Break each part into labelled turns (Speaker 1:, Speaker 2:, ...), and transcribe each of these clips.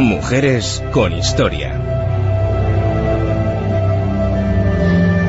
Speaker 1: Mujeres con historia.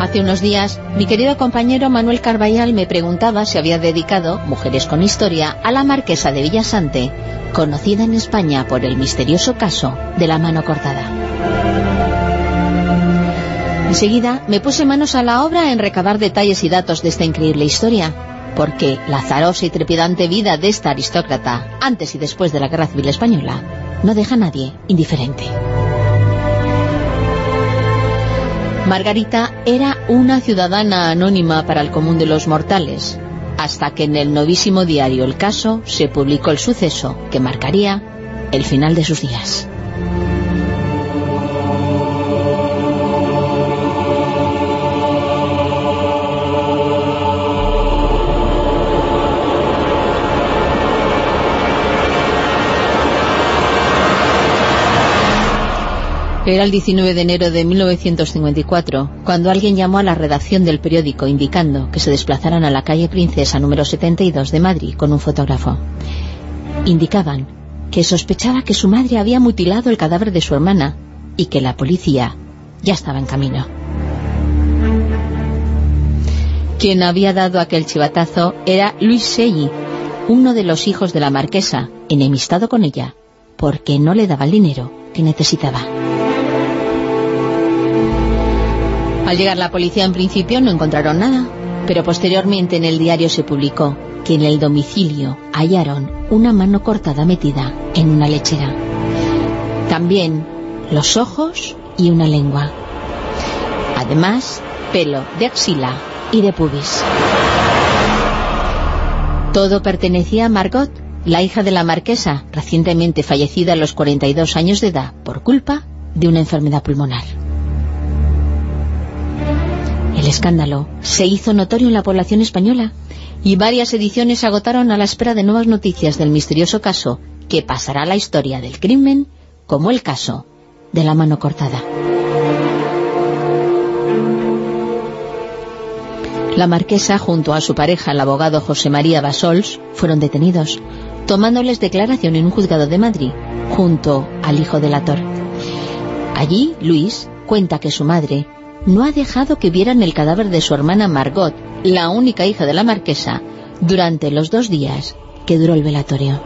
Speaker 2: Hace unos días, mi querido compañero Manuel Carballal me preguntaba si había dedicado Mujeres con Historia a la marquesa de Villasante, conocida en España por el misterioso caso de la mano cortada. Enseguida me puse manos a la obra en recabar detalles y datos de esta increíble historia, porque la azarosa y trepidante vida de esta aristócrata, antes y después de la Guerra Civil Española, no deja a nadie indiferente. Margarita era una ciudadana anónima para el común de los mortales, hasta que en el novísimo diario El Caso se publicó el suceso que marcaría el final de sus días. Era el 19 de enero de 1954, cuando alguien llamó a la redacción del periódico indicando que se desplazaran a la calle Princesa número 72 de Madrid con un fotógrafo. Indicaban que sospechaba que su madre había mutilado el cadáver de su hermana y que la policía ya estaba en camino. Quien había dado aquel chivatazo era Luis Segui, uno de los hijos de la marquesa, enemistado con ella, porque no le daba el dinero que necesitaba. Al llegar la policía en principio no encontraron nada, pero posteriormente en el diario se publicó que en el domicilio hallaron una mano cortada metida en una lechera. También los ojos y una lengua. Además, pelo de axila y de pubis. Todo pertenecía a Margot, la hija de la marquesa, recientemente fallecida a los 42 años de edad por culpa de una enfermedad pulmonar. El escándalo se hizo notorio en la población española y varias ediciones se agotaron a la espera de nuevas noticias del misterioso caso que pasará a la historia del crimen como el caso de la mano cortada. La marquesa, junto a su pareja, el abogado José María Basols, fueron detenidos, tomándoles declaración en un juzgado de Madrid, junto al hijo del ator. Allí, Luis cuenta que su madre no ha dejado que vieran el cadáver de su hermana Margot, la única hija de la marquesa, durante los dos días que duró el velatorio.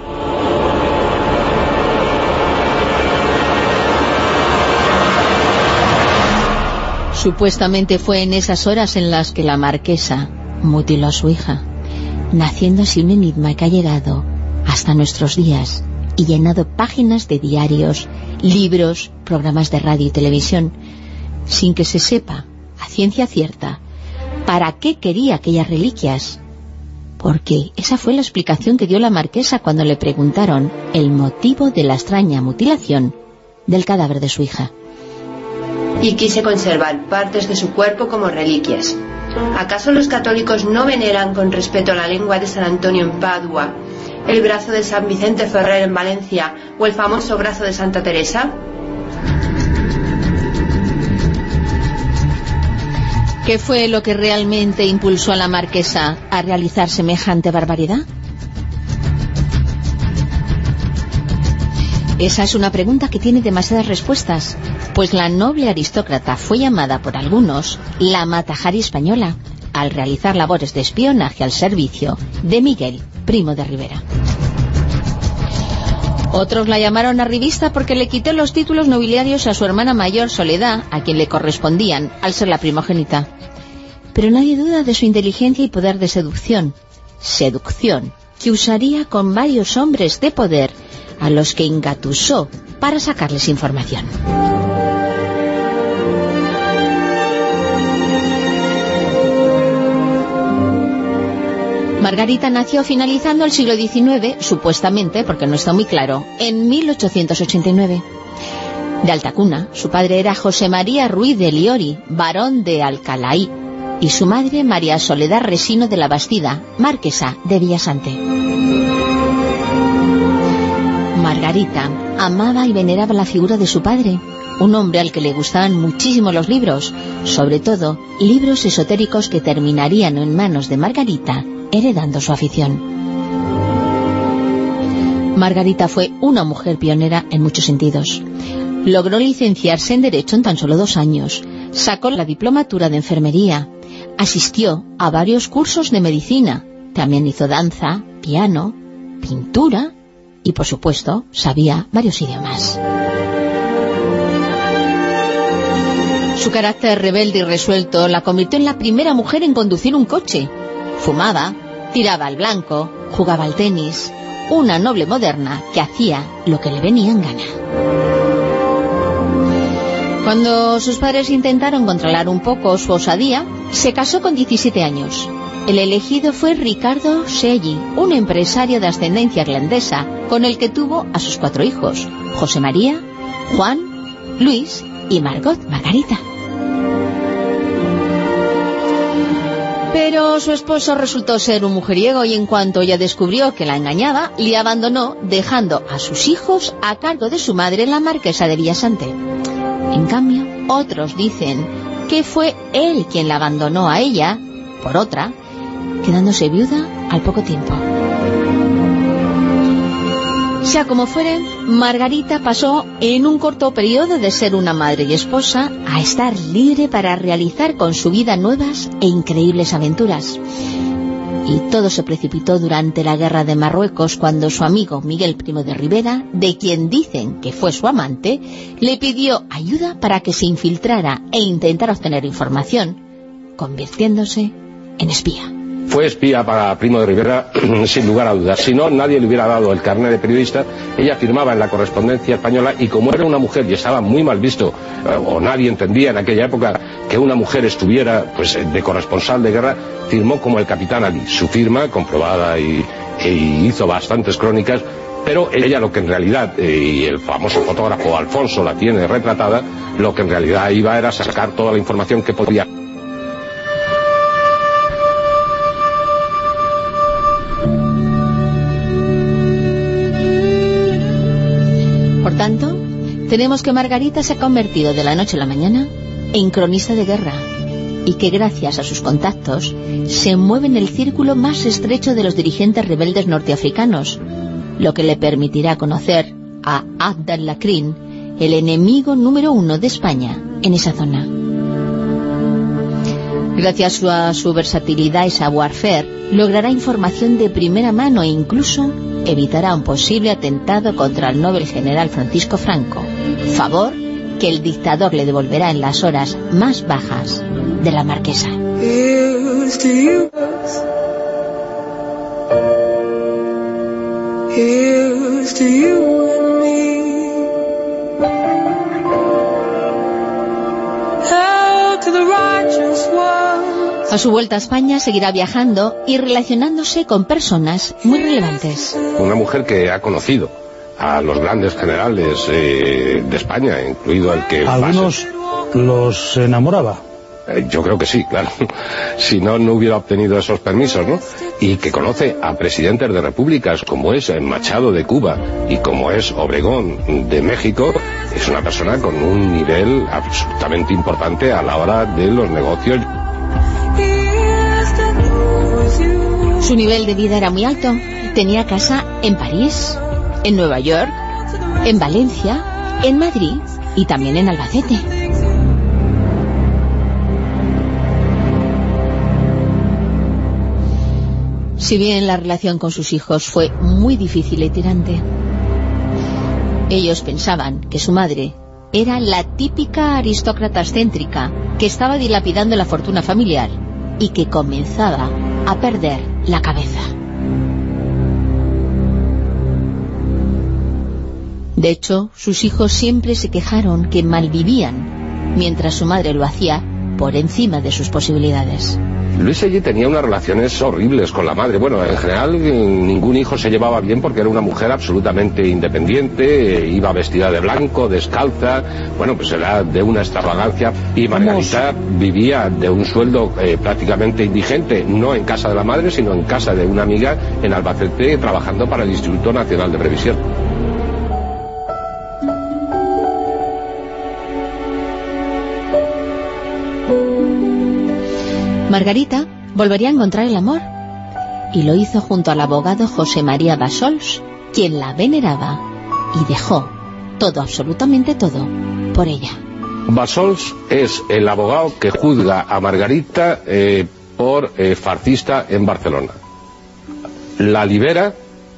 Speaker 2: Supuestamente fue en esas horas en las que la marquesa mutiló a su hija, naciendo así un enigma que ha llegado hasta nuestros días y llenado páginas de diarios, libros, programas de radio y televisión, sin que se sepa, a ciencia cierta, para qué quería aquellas reliquias. Porque esa fue la explicación que dio la marquesa cuando le preguntaron el motivo de la extraña mutilación del cadáver de su hija.
Speaker 3: Y quise conservar partes de su cuerpo como reliquias. ¿Acaso los católicos no veneran con respeto la lengua de San Antonio en Padua, el brazo de San Vicente Ferrer en Valencia o el famoso brazo de Santa Teresa?
Speaker 2: ¿Qué fue lo que realmente impulsó a la marquesa a realizar semejante barbaridad? Esa es una pregunta que tiene demasiadas respuestas, pues la noble aristócrata fue llamada por algunos la Matajari española, al realizar labores de espionaje al servicio de Miguel, primo de Rivera. Otros la llamaron arribista porque le quitó los títulos nobiliarios a su hermana mayor Soledad, a quien le correspondían, al ser la primogénita pero nadie duda de su inteligencia y poder de seducción. Seducción que usaría con varios hombres de poder a los que engatusó para sacarles información. Margarita nació finalizando el siglo XIX, supuestamente, porque no está muy claro, en 1889. De alta cuna, su padre era José María Ruiz de Liori, barón de Alcalaí, y su madre María Soledad Resino de la Bastida, marquesa de Villasante. Margarita amaba y veneraba la figura de su padre, un hombre al que le gustaban muchísimo los libros, sobre todo libros esotéricos que terminarían en manos de Margarita, heredando su afición. Margarita fue una mujer pionera en muchos sentidos. Logró licenciarse en Derecho en tan solo dos años, sacó la diplomatura de enfermería, asistió a varios cursos de medicina, también hizo danza, piano, pintura y, por supuesto, sabía varios idiomas. Su carácter rebelde y resuelto la convirtió en la primera mujer en conducir un coche. Fumaba, tiraba al blanco, jugaba al tenis, una noble moderna que hacía lo que le venía en gana. Cuando sus padres intentaron controlar un poco su osadía, se casó con 17 años. El elegido fue Ricardo Seggi, un empresario de ascendencia irlandesa, con el que tuvo a sus cuatro hijos, José María, Juan, Luis y Margot Margarita. Pero su esposo resultó ser un mujeriego y en cuanto ella descubrió que la engañaba, le abandonó dejando a sus hijos a cargo de su madre la marquesa de Villasante. En cambio, otros dicen que fue él quien la abandonó a ella por otra, quedándose viuda al poco tiempo. Sea como fuere, Margarita pasó en un corto periodo de ser una madre y esposa a estar libre para realizar con su vida nuevas e increíbles aventuras. Y todo se precipitó durante la guerra de Marruecos cuando su amigo Miguel Primo de Rivera, de quien dicen que fue su amante, le pidió ayuda para que se infiltrara e intentara obtener información, convirtiéndose en espía.
Speaker 4: Fue espía para Primo de Rivera, sin lugar a dudas. Si no, nadie le hubiera dado el carnet de periodista. Ella firmaba en la correspondencia española y como era una mujer y estaba muy mal visto, eh, o nadie entendía en aquella época que una mujer estuviera pues, de corresponsal de guerra, firmó como el capitán Ali. Su firma, comprobada y, hizo bastantes crónicas, pero ella lo que en realidad, eh, y el famoso fotógrafo Alfonso la tiene retratada, lo que en realidad iba era sacar toda la información que podía
Speaker 2: tenemos que Margarita se ha convertido de la noche a la mañana en cronista de guerra y que gracias a sus contactos se mueve en el círculo más estrecho de los dirigentes rebeldes norteafricanos, lo que le permitirá conocer a Abdel Lakrin, el enemigo número uno de España en esa zona. Gracias a su versatilidad y savoir-faire, logrará información de primera mano e incluso evitará un posible atentado contra el Nobel general Francisco Franco, favor que el dictador le devolverá en las horas más bajas de la marquesa. A su vuelta a España seguirá viajando y relacionándose con personas muy relevantes.
Speaker 4: Una mujer que ha conocido a los grandes generales eh, de España, incluido el que...
Speaker 5: ¿Algunos los enamoraba?
Speaker 4: Eh, yo creo que sí, claro. si no, no hubiera obtenido esos permisos, ¿no? Y que conoce a presidentes de repúblicas como es Machado de Cuba y como es Obregón de México, es una persona con un nivel absolutamente importante a la hora de los negocios.
Speaker 2: Su nivel de vida era muy alto. Tenía casa en París, en Nueva York, en Valencia, en Madrid y también en Albacete. Si bien la relación con sus hijos fue muy difícil y tirante, ellos pensaban que su madre era la típica aristócrata excéntrica que estaba dilapidando la fortuna familiar y que comenzaba a perder la cabeza. De hecho, sus hijos siempre se quejaron que malvivían, mientras su madre lo hacía por encima de sus posibilidades.
Speaker 4: Luis allí tenía unas relaciones horribles con la madre. Bueno, en general ningún hijo se llevaba bien porque era una mujer absolutamente independiente, iba vestida de blanco, descalza, bueno, pues era de una extravagancia. Y Margarita vivía de un sueldo eh, prácticamente indigente, no en casa de la madre, sino en casa de una amiga en Albacete, trabajando para el Instituto Nacional de Previsión.
Speaker 2: Margarita volvería a encontrar el amor y lo hizo junto al abogado José María Basols, quien la veneraba y dejó todo, absolutamente todo, por ella.
Speaker 4: Basols es el abogado que juzga a Margarita eh, por eh, fascista en Barcelona. La libera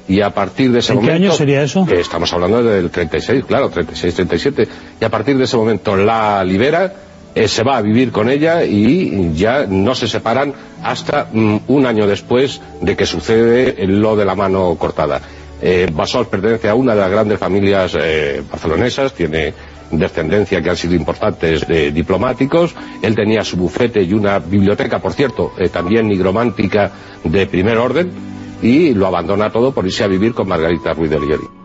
Speaker 4: y a partir de ese
Speaker 5: ¿En
Speaker 4: momento...
Speaker 5: qué año sería eso?
Speaker 4: Eh, estamos hablando del 36, claro, 36, 37. Y a partir de ese momento la libera, eh, se va a vivir con ella y ya no se separan hasta mm, un año después de que sucede lo de la mano cortada. Eh, Basol pertenece a una de las grandes familias eh, barcelonesas, tiene descendencia que han sido importantes de diplomáticos, él tenía su bufete y una biblioteca, por cierto, eh, también nigromántica de primer orden, y lo abandona todo por irse a vivir con Margarita Ruiz de.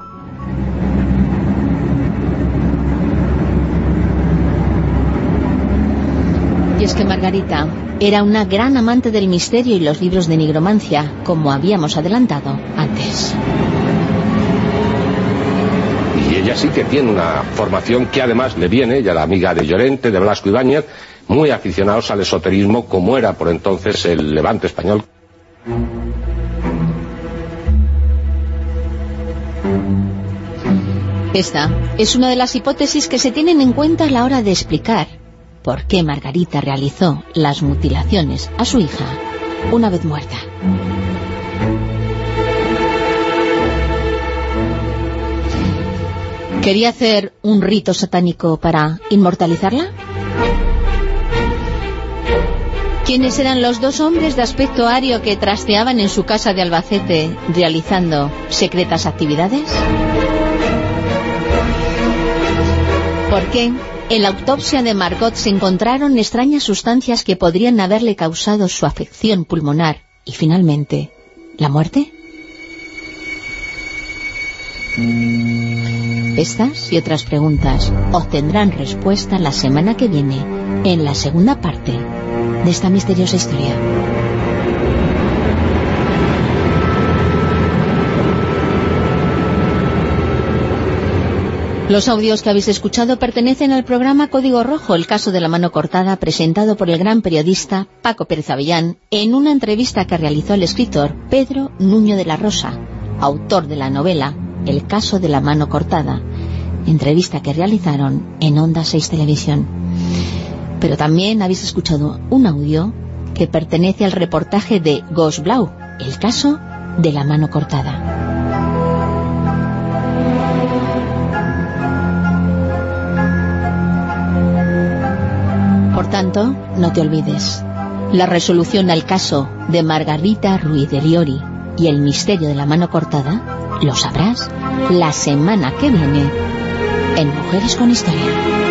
Speaker 2: Que Margarita era una gran amante del misterio y los libros de nigromancia, como habíamos adelantado antes.
Speaker 4: Y ella sí que tiene una formación que además le viene, ya la amiga de Llorente, de Blasco Ibáñez, muy aficionados al esoterismo, como era por entonces el levante español.
Speaker 2: Esta es una de las hipótesis que se tienen en cuenta a la hora de explicar por qué Margarita realizó las mutilaciones a su hija una vez muerta. ¿Quería hacer un rito satánico para inmortalizarla? ¿Quiénes eran los dos hombres de aspecto ario que trasteaban en su casa de Albacete realizando secretas actividades? ¿Por qué en la autopsia de Margot se encontraron extrañas sustancias que podrían haberle causado su afección pulmonar y finalmente, la muerte? Estas y otras preguntas obtendrán respuesta la semana que viene en la segunda parte de esta misteriosa historia. Los audios que habéis escuchado pertenecen al programa Código Rojo, el caso de la mano cortada, presentado por el gran periodista Paco Pérez Avellán en una entrevista que realizó el escritor Pedro Nuño de la Rosa, autor de la novela El caso de la mano cortada, entrevista que realizaron en Onda 6 Televisión. Pero también habéis escuchado un audio que pertenece al reportaje de Ghost Blau, el caso de la mano cortada. Por tanto, no te olvides, la resolución al caso de Margarita Ruiz de Liori y el misterio de la mano cortada lo sabrás la semana que viene en Mujeres con Historia.